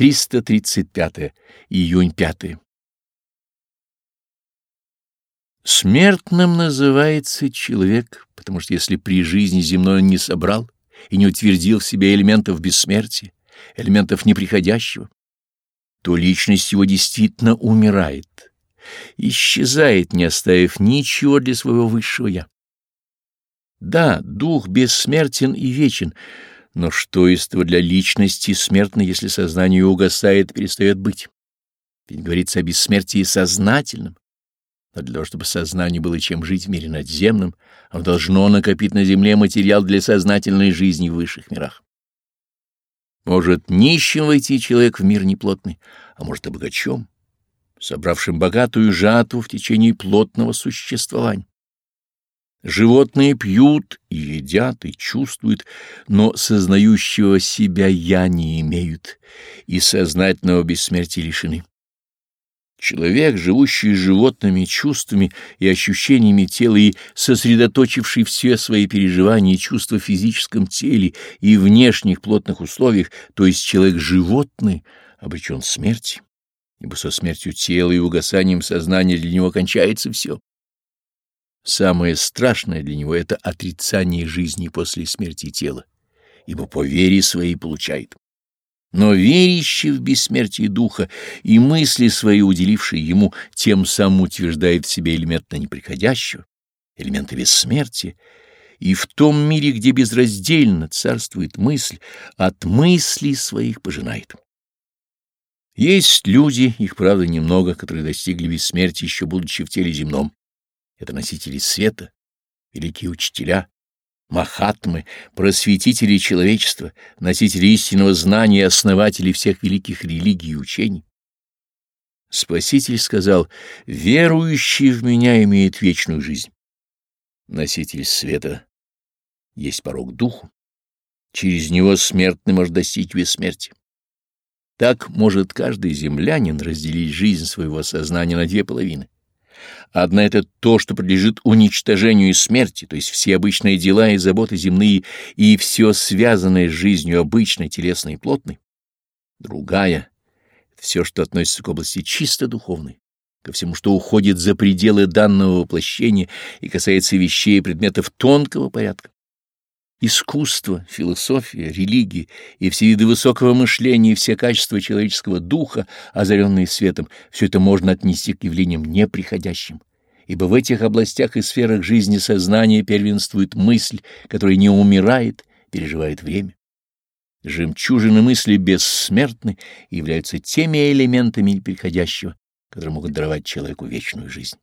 335. Июнь 5. Смертным называется человек, потому что если при жизни земной он не собрал и не утвердил в себе элементов бессмертия, элементов неприходящего, то личность его действительно умирает, исчезает, не оставив ничего для своего высшего «я». Да, дух бессмертен и вечен, но что из того для личности смертно, если сознание угасает перестает быть? Ведь говорится о бессмертии сознательном. Но для того, чтобы сознанию было чем жить в мире надземном, оно должно накопить на земле материал для сознательной жизни в высших мирах. Может нищим войти человек в мир неплотный, а может и богачом, собравшим богатую жатву в течение плотного существования. Животные пьют и едят, и чувствуют, но сознающего себя «я» не имеют, и сознательного бессмертия лишены. Человек, живущий животными чувствами и ощущениями тела и сосредоточивший все свои переживания и чувства в физическом теле и внешних плотных условиях, то есть человек животный, обречен смерти, ибо со смертью тела и угасанием сознания для него кончается все. Самое страшное для него — это отрицание жизни после смерти тела, ибо по вере своей получает. Но верящий в бессмертие духа и мысли свои, уделившие ему, тем самым утверждает в себе элемент неприходящего, элементы бессмертия, и в том мире, где безраздельно царствует мысль, от мыслей своих пожинает. Есть люди, их, правда, немного, которые достигли бессмертия, еще будучи в теле земном. Это носители света, великие учителя, махатмы, просветители человечества, носители истинного знания основатели всех великих религий и учений. Спаситель сказал, верующий в меня имеет вечную жизнь. Носитель света есть порог духу. Через него смертный может достичь бессмертия. Так может каждый землянин разделить жизнь своего сознания на две половины. Одна — это то, что подлежит уничтожению и смерти, то есть все обычные дела и заботы земные, и все связанное с жизнью обычной, телесной и плотной. Другая — все, что относится к области чисто духовной, ко всему, что уходит за пределы данного воплощения и касается вещей и предметов тонкого порядка. Искусство, философия, религия и все виды высокого мышления и все качества человеческого духа, озаренные светом, все это можно отнести к явлениям неприходящим, ибо в этих областях и сферах жизни сознания первенствует мысль, которая не умирает, переживает время. Жемчужины мысли бессмертны и являются теми элементами неприходящего, которые могут даровать человеку вечную жизнь.